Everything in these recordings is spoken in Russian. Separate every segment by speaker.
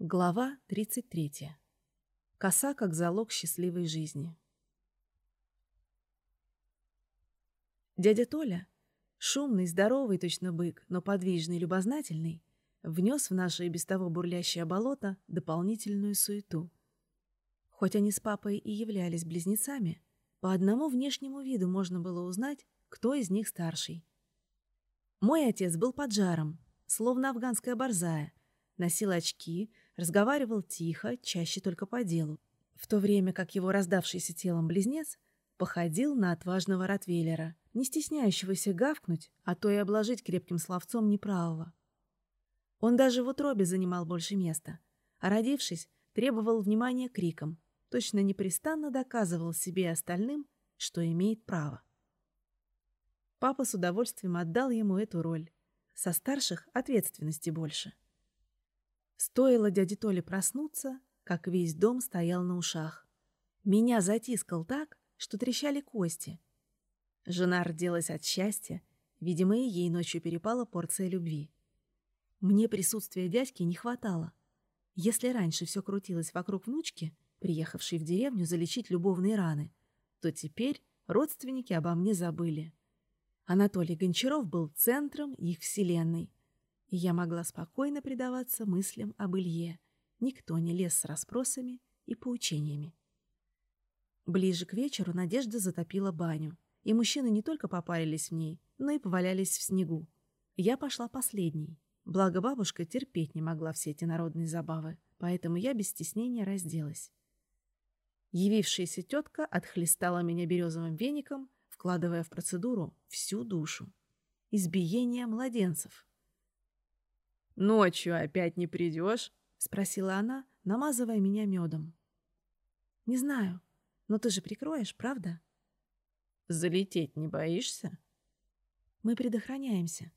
Speaker 1: Глава 33. Коса как залог счастливой жизни. Дядя Толя, шумный, здоровый, точно бык, но подвижный, любознательный, внес в наше и без того бурлящее болото дополнительную суету. Хоть они с папой и являлись близнецами, по одному внешнему виду можно было узнать, кто из них старший. Мой отец был поджаром, словно афганская борзая, носил очки, разговаривал тихо, чаще только по делу, в то время как его раздавшийся телом близнец походил на отважного ротвейлера, не стесняющегося гавкнуть, а то и обложить крепким словцом неправого. Он даже в утробе занимал больше места, а родившись, требовал внимания криком, точно непрестанно доказывал себе и остальным, что имеет право. Папа с удовольствием отдал ему эту роль. Со старших ответственности больше. Стоило дяде Толе проснуться, как весь дом стоял на ушах. Меня затискал так, что трещали кости. Жена родилась от счастья, видимо, и ей ночью перепала порция любви. Мне присутствия дядьки не хватало. Если раньше все крутилось вокруг внучки, приехавшей в деревню залечить любовные раны, то теперь родственники обо мне забыли. Анатолий Гончаров был центром их вселенной, и я могла спокойно предаваться мыслям об Илье. Никто не лез с расспросами и поучениями. Ближе к вечеру Надежда затопила баню, и мужчины не только попарились в ней, но и повалялись в снегу. Я пошла последней. Благо бабушка терпеть не могла все эти народные забавы, поэтому я без стеснения разделась. Явившаяся тетка отхлестала меня березовым веником, вкладывая в процедуру всю душу. Избиение младенцев.
Speaker 2: «Ночью опять не придешь?»
Speaker 1: — спросила она, намазывая меня медом. «Не знаю, но ты же прикроешь, правда?»
Speaker 2: «Залететь не боишься?»
Speaker 1: «Мы предохраняемся».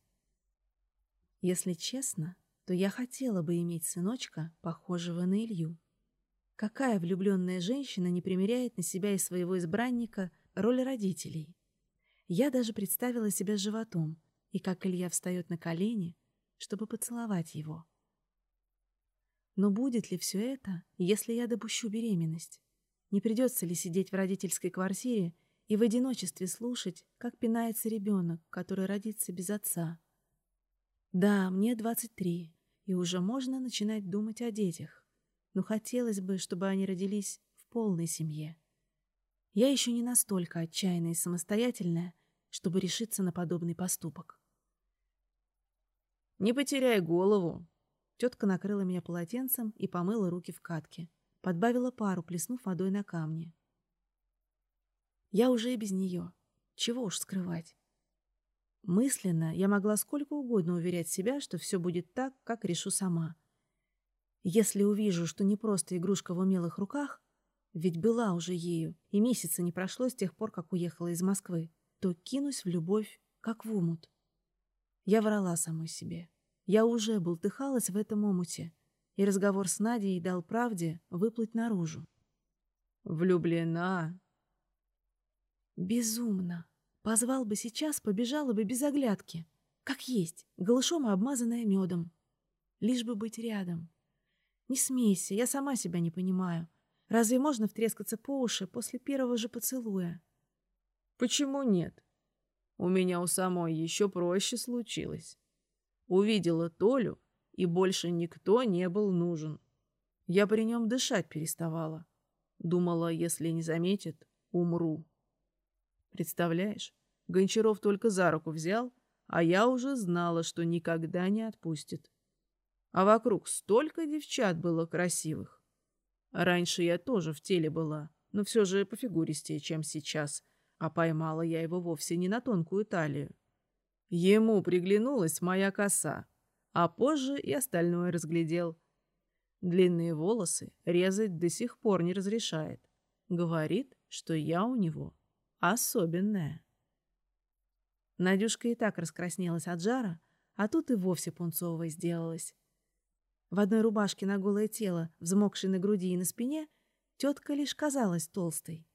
Speaker 1: Если честно, то я хотела бы иметь сыночка, похожего на Илью. Какая влюбленная женщина не примеряет на себя и своего избранника роль родителей? Я даже представила себя животом, и как Илья встает на колени, чтобы поцеловать его. Но будет ли все это, если я допущу беременность? Не придется ли сидеть в родительской квартире и в одиночестве слушать, как пинается ребенок, который родится без отца? Да, мне 23, и уже можно начинать думать о детях. Но хотелось бы, чтобы они родились в полной семье. Я еще не настолько отчаянная и самостоятельная, чтобы решиться на подобный поступок.
Speaker 2: Не потеряй голову.
Speaker 1: Тетка накрыла меня полотенцем и помыла руки в катке. Подбавила пару, плеснув водой на камни. Я уже и без нее. Чего уж скрывать. Мысленно я могла сколько угодно уверять себя, что все будет так, как решу сама. Если увижу, что не просто игрушка в умелых руках, ведь была уже ею, и месяца не прошло с тех пор, как уехала из Москвы, то кинусь в любовь, как в умут. Я врала самой себе. Я уже бултыхалась в этом омуте, и разговор с Надей дал правде выплыть наружу.
Speaker 2: «Влюблена?»
Speaker 1: «Безумно. Позвал бы сейчас, побежала бы без оглядки. Как есть, голышом и обмазанная медом. Лишь бы быть рядом. Не смейся, я сама себя не понимаю. Разве можно втрескаться по уши после первого же поцелуя?»
Speaker 2: «Почему нет?» У меня у самой еще проще случилось. Увидела Толю, и больше никто не был нужен. Я при нем дышать переставала. Думала, если не заметит, умру. Представляешь, Гончаров только за руку взял, а я уже знала, что никогда не отпустит. А вокруг столько девчат было красивых. Раньше я тоже в теле была, но все же пофигуристее, чем сейчас — а поймала я его вовсе не на тонкую талию. Ему приглянулась моя коса, а позже и остальное разглядел. Длинные волосы резать до сих пор не разрешает. Говорит, что я у него особенная. Надюшка и так раскраснелась от жара, а тут и вовсе пунцовой сделалась. В одной рубашке на голое тело, взмокшей на груди и на спине, тетка лишь казалась толстой.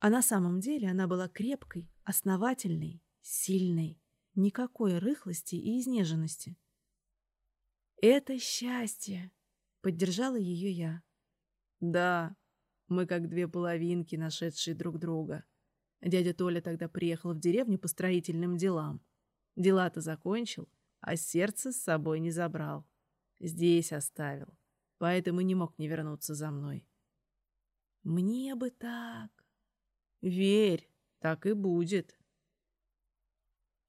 Speaker 2: А на самом деле она была крепкой, основательной, сильной, никакой рыхлости и изнеженности. Это счастье!
Speaker 1: Поддержала ее я.
Speaker 2: Да, мы как две половинки, нашедшие друг друга. Дядя Толя тогда приехал в деревню по строительным делам. Дела-то закончил, а сердце с собой не забрал. Здесь оставил. Поэтому не мог не вернуться за мной.
Speaker 1: Мне бы так.
Speaker 2: Верь, так и будет.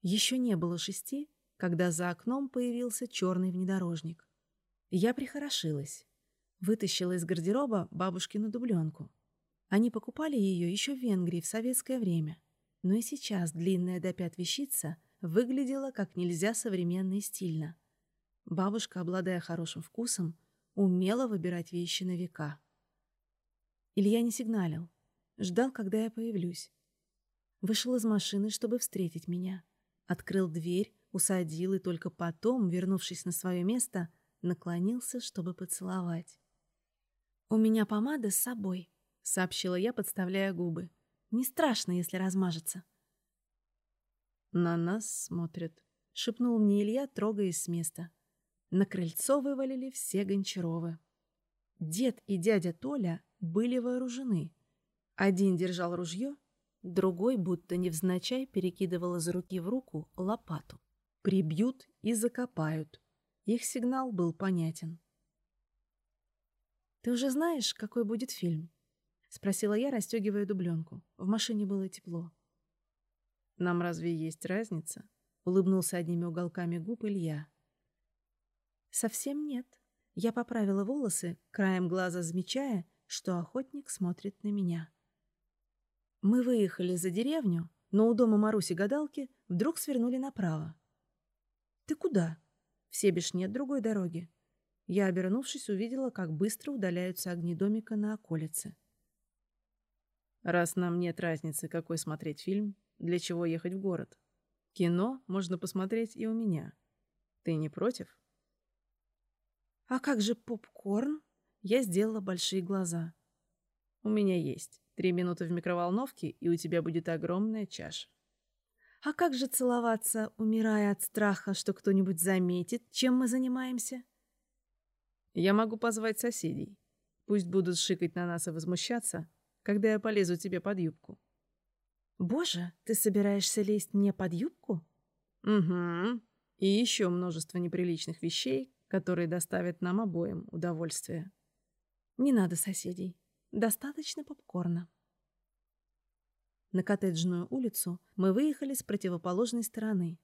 Speaker 1: Еще не было шести, когда за окном появился черный внедорожник. Я прихорошилась. Вытащила из гардероба бабушкину дубленку. Они покупали ее еще в Венгрии в советское время. Но и сейчас длинная до пят вещица выглядела как нельзя современно и стильно. Бабушка, обладая хорошим вкусом, умела выбирать вещи на века. Илья не сигналил. Ждал, когда я появлюсь. Вышел из машины, чтобы встретить меня. Открыл дверь, усадил и только потом, вернувшись на свое место, наклонился, чтобы поцеловать. «У меня помада с собой», — сообщила я, подставляя губы. «Не страшно, если размажется».
Speaker 2: «На нас смотрят», —
Speaker 1: шепнул мне Илья, трогаясь с места. На крыльцо вывалили все Гончаровы. Дед и дядя Толя были вооружены. Один держал ружье, другой, будто невзначай, перекидывал из руки в руку лопату. Прибьют и закопают. Их сигнал был понятен. «Ты уже знаешь, какой будет фильм?» — спросила я, расстегивая дубленку. В машине было тепло.
Speaker 2: «Нам разве есть разница?»
Speaker 1: — улыбнулся одними уголками губ Илья. «Совсем нет». Я поправила волосы, краем глаза замечая, что охотник смотрит на меня. Мы выехали за деревню, но у дома Маруси-гадалки вдруг свернули направо. «Ты куда?» «В Себеш нет другой дороги». Я, обернувшись, увидела, как быстро удаляются огни домика на околице.
Speaker 2: «Раз нам нет разницы, какой смотреть фильм, для чего ехать в город? Кино можно посмотреть и у меня. Ты не против?»
Speaker 1: «А как же попкорн?» Я сделала большие глаза.
Speaker 2: «У меня есть. Три минуты в микроволновке, и у тебя будет огромная чаша».
Speaker 1: «А как же целоваться, умирая от страха, что кто-нибудь заметит, чем мы занимаемся?»
Speaker 2: Я могу позвать соседей. Пусть будут шикать на нас и возмущаться, когда я полезу тебе под юбку.
Speaker 1: Боже, ты собираешься лезть мне под юбку?
Speaker 2: Угу. И еще множество неприличных вещей, которые доставят нам обоим удовольствие.
Speaker 1: Не надо соседей. Достаточно попкорна. На коттеджную улицу мы выехали с противоположной стороны.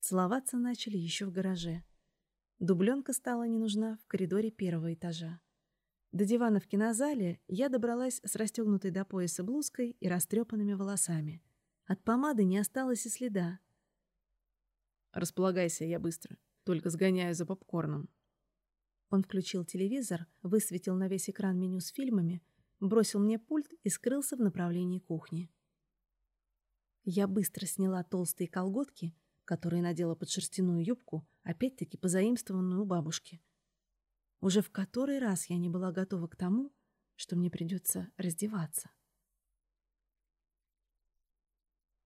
Speaker 1: Целоваться начали еще в гараже. Дубленка стала не нужна в коридоре первого этажа. До дивана в кинозале я добралась с расстегнутой до пояса блузкой и растрепанными волосами. От помады не осталось и следа.
Speaker 2: «Располагайся, я быстро. Только сгоняю за попкорном».
Speaker 1: Он включил телевизор, высветил на весь экран меню с фильмами, бросил мне пульт и скрылся в направлении кухни. Я быстро сняла толстые колготки, которые надела под шерстяную юбку, опять-таки позаимствованную у бабушки. Уже в который раз я не была готова к тому, что мне придется раздеваться.